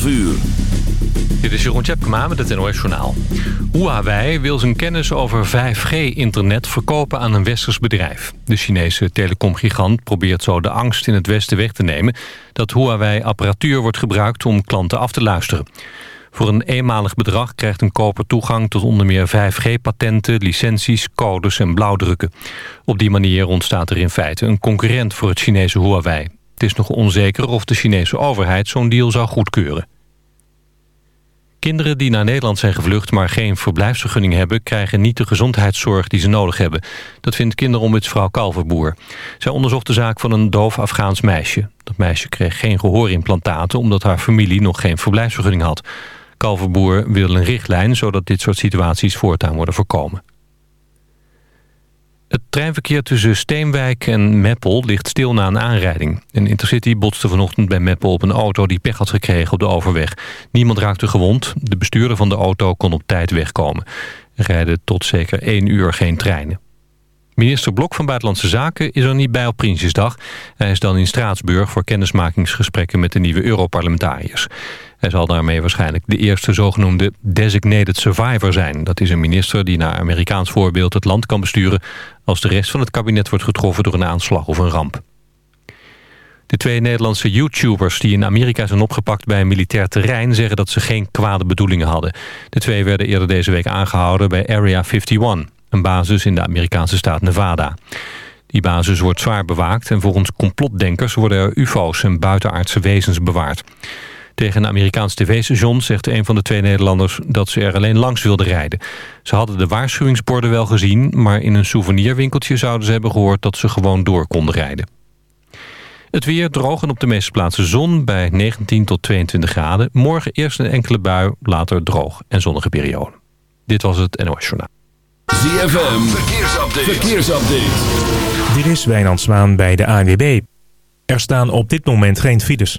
12 uur. Dit is Jeroen Tjepkema met het NOS Journaal. Huawei wil zijn kennis over 5G-internet verkopen aan een westers bedrijf. De Chinese telecomgigant probeert zo de angst in het Westen weg te nemen... dat Huawei-apparatuur wordt gebruikt om klanten af te luisteren. Voor een eenmalig bedrag krijgt een koper toegang tot onder meer 5G-patenten, licenties, codes en blauwdrukken. Op die manier ontstaat er in feite een concurrent voor het Chinese Huawei. Het is nog onzeker of de Chinese overheid zo'n deal zou goedkeuren. Kinderen die naar Nederland zijn gevlucht maar geen verblijfsvergunning hebben... krijgen niet de gezondheidszorg die ze nodig hebben. Dat vindt kinderombudsvrouw Kalverboer. Zij onderzocht de zaak van een doof Afghaans meisje. Dat meisje kreeg geen gehoorimplantaten... omdat haar familie nog geen verblijfsvergunning had. Kalverboer wil een richtlijn... zodat dit soort situaties voortaan worden voorkomen. Het treinverkeer tussen Steenwijk en Meppel ligt stil na een aanrijding. Een intercity botste vanochtend bij Meppel op een auto die pech had gekregen op de overweg. Niemand raakte gewond. De bestuurder van de auto kon op tijd wegkomen. Er rijden tot zeker één uur geen treinen. Minister Blok van Buitenlandse Zaken is er niet bij op Prinsjesdag. Hij is dan in Straatsburg voor kennismakingsgesprekken met de nieuwe Europarlementariërs. Hij zal daarmee waarschijnlijk de eerste zogenoemde designated survivor zijn. Dat is een minister die naar Amerikaans voorbeeld het land kan besturen... als de rest van het kabinet wordt getroffen door een aanslag of een ramp. De twee Nederlandse YouTubers die in Amerika zijn opgepakt bij een militair terrein... zeggen dat ze geen kwade bedoelingen hadden. De twee werden eerder deze week aangehouden bij Area 51... een basis in de Amerikaanse staat Nevada. Die basis wordt zwaar bewaakt en volgens complotdenkers worden er ufo's en buitenaardse wezens bewaard. Tegen een Amerikaans tv-station zegt een van de twee Nederlanders dat ze er alleen langs wilden rijden. Ze hadden de waarschuwingsborden wel gezien, maar in een souvenirwinkeltje zouden ze hebben gehoord dat ze gewoon door konden rijden. Het weer droog en op de meeste plaatsen zon bij 19 tot 22 graden. Morgen eerst een enkele bui, later droog en zonnige periode. Dit was het NOS Journaal. ZFM, verkeersupdate. verkeersupdate. Dit is Wijnand Zwaan bij de ANWB. Er staan op dit moment geen files.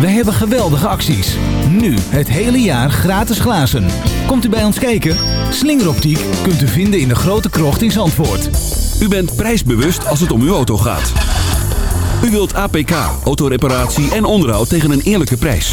Wij hebben geweldige acties. Nu het hele jaar gratis glazen. Komt u bij ons kijken? Slingeroptiek kunt u vinden in de grote krocht in Zandvoort. U bent prijsbewust als het om uw auto gaat. U wilt APK, autoreparatie en onderhoud tegen een eerlijke prijs.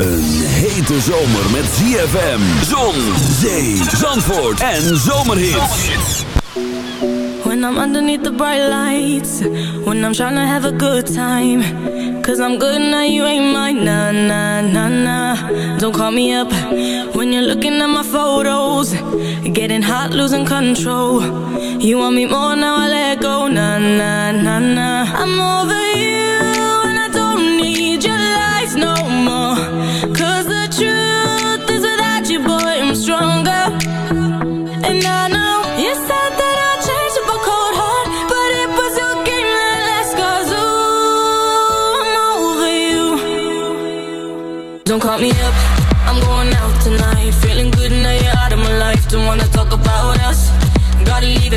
Een hete zomer met ZFM, zon, zee, zandvoort en zomerhits. When I'm underneath the bright lights When I'm trying to have a good time Cause I'm good now, you ain't mine Nah, nah, nah, nah Don't call me up When you're looking at my photos. Getting hot, losing control. You want me more, now I let go Nah, nah, nah, nah I'm over you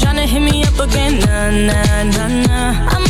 tryna hit me up again. Nah, nah, nah, nah. I'm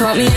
call me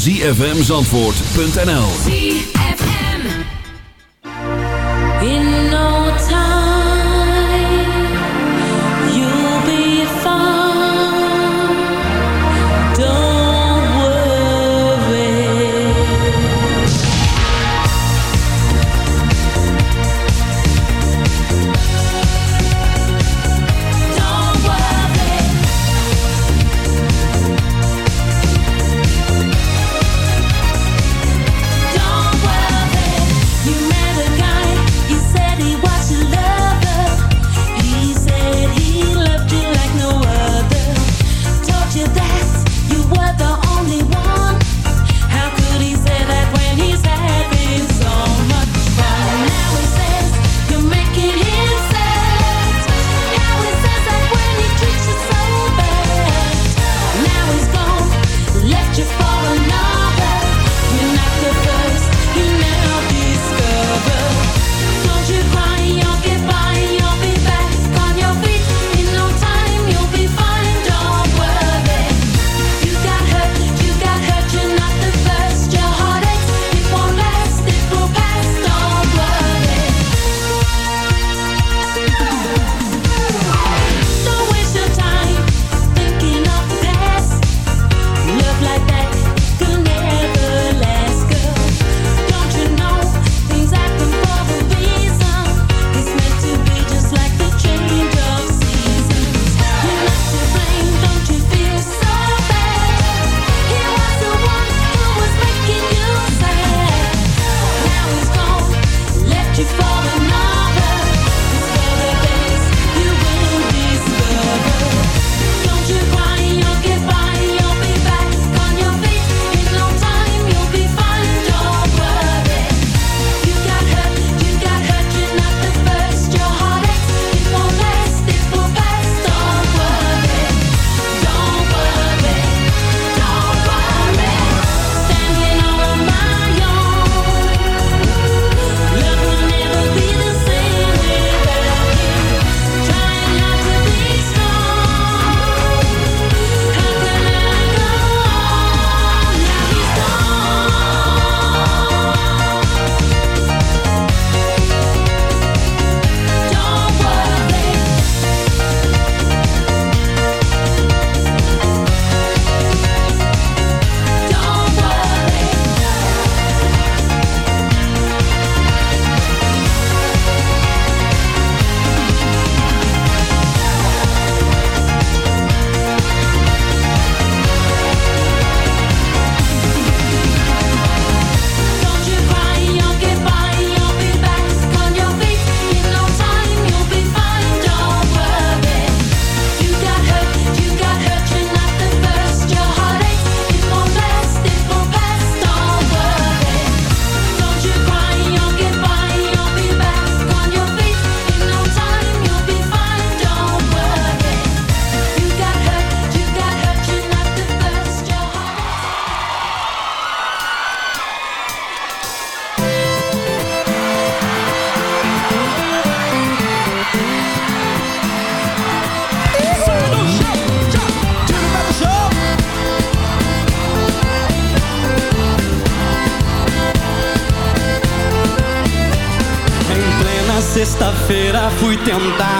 zfmzandvoort.nl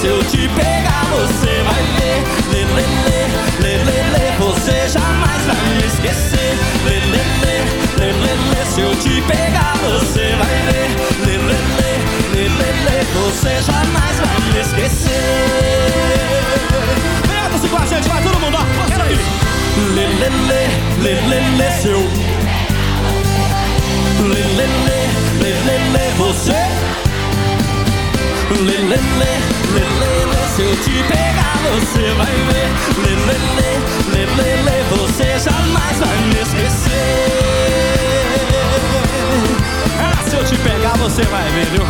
se eu te pegar, você vai ver. Lê, lê, lê, lê, lê, lê, você jamais vai me esquecer. Lê, lê, lê, lê, lê, lê, se eu te pegar, você vai ver. Lê, lê, lê, lê, lê, lê, você jamais vai me esquecer. Vem, você com a gente, vai todo mundo, ó. Quero aí. Lê, lê, lê, lê, lê, lê, seu. Lê, lê, lê, lê, lê, lê, você. Lelele, lelele, se eu te pegar você vai ver Lelele, lelele, você jamais vai me esquecer Ah, se eu te pegar você vai ver, viu?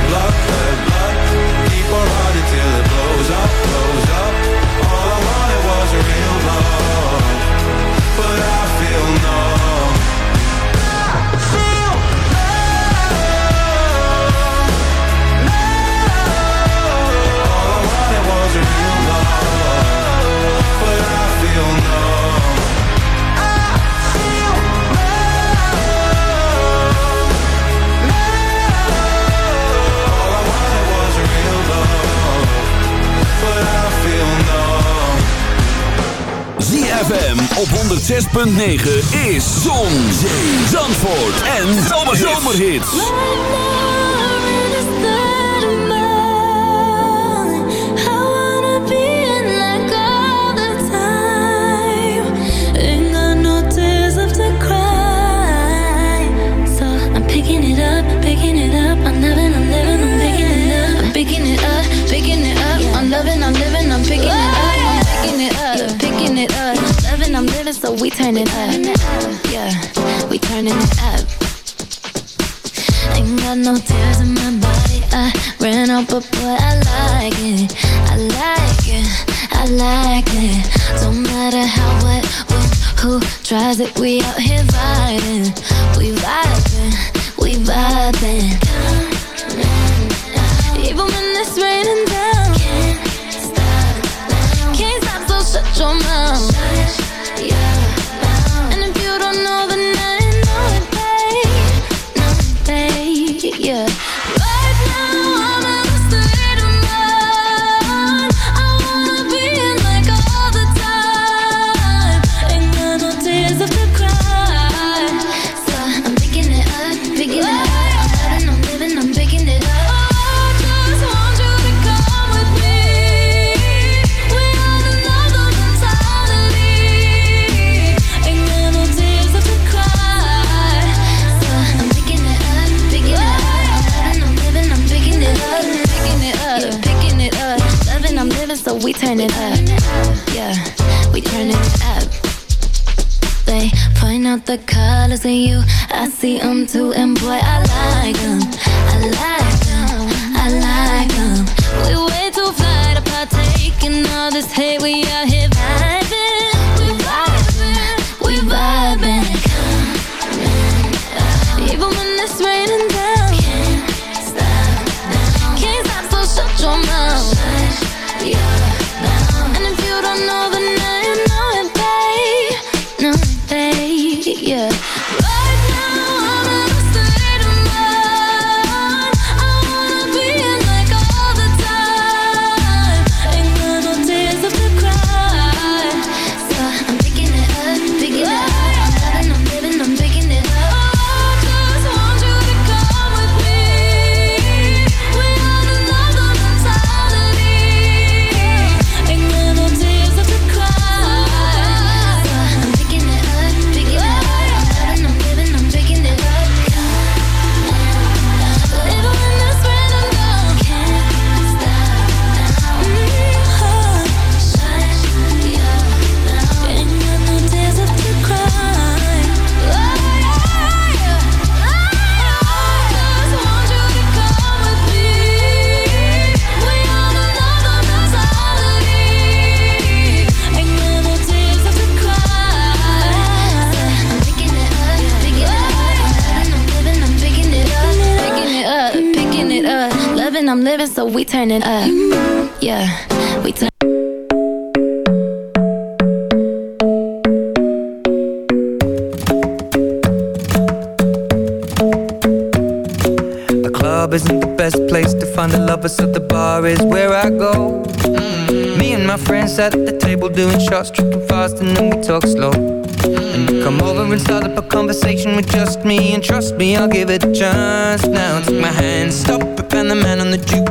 ZFM op 106.9 is Zon, Zee, Zandvoort en Zomerhits. Picking. I'm living, I'm picking up. So we turn it up. Yeah, we turning it up. Ain't got no tears in my body. I ran out, but boy, I like it. I like it. I like it. Don't matter how, what, when, who tries it. We out here vibing. We vibing. We vibing. Even when it's raining down. Can't stop. Can't stop, so shut your mouth. And the colors in you. I see them too, and boy, I like them. I like them. I like them. We way too fly to partake in all this hate. We out here we turn it up. Yeah, we turn. The club isn't the best place to find a lover, so the bar is where I go. Me and my friends at the table doing shots, tripping fast, and then we talk slow. And you come over and start up a conversation with just me, and trust me, I'll give it a chance. Now take my hand, stop and the man on the jukebox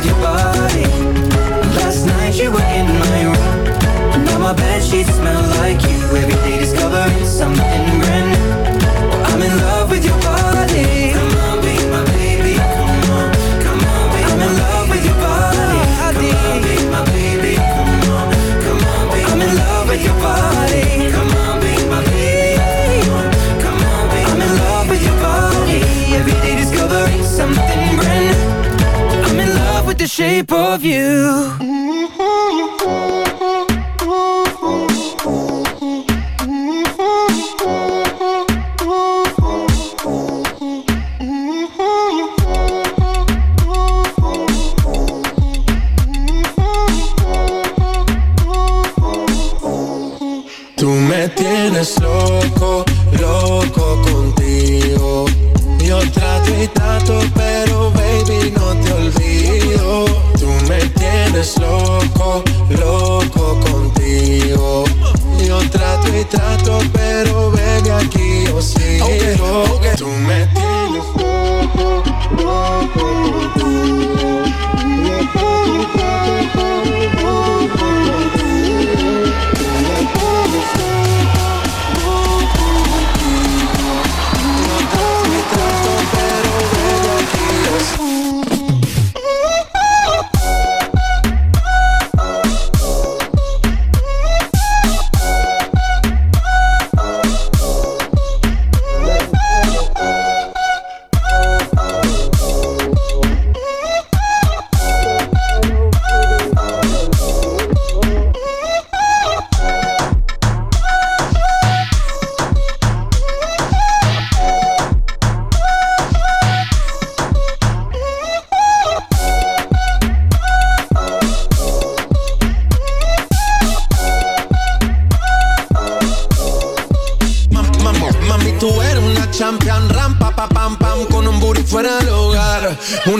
with your body. Last night you were in my room. Now my bed sheets smell like you. Every day discovering something brand new shape of you mm-hmm. maltrato, pero ven aquí, o oh, sí. Okay, okay. Tú me tienes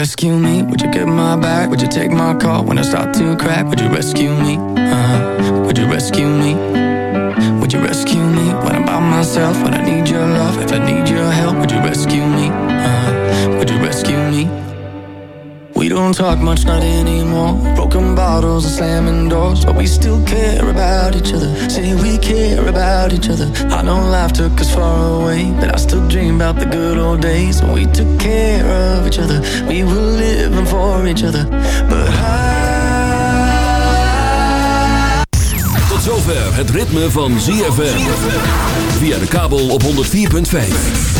Rescue me? Would you get my back? Would you take my call when I start to crack? Would you rescue me? Uh-huh. Would you rescue me? Would you rescue me when I'm by myself? When I don't talk much, not anymore. Broken bottles and slamming doors, but we still care about each other. Say we care about each other. I know life took us far away, but I still dream about the good old days when we took care of each other. We were living for each other. But Tot zover het ritme van ZFM. Via de kabel op 104.5.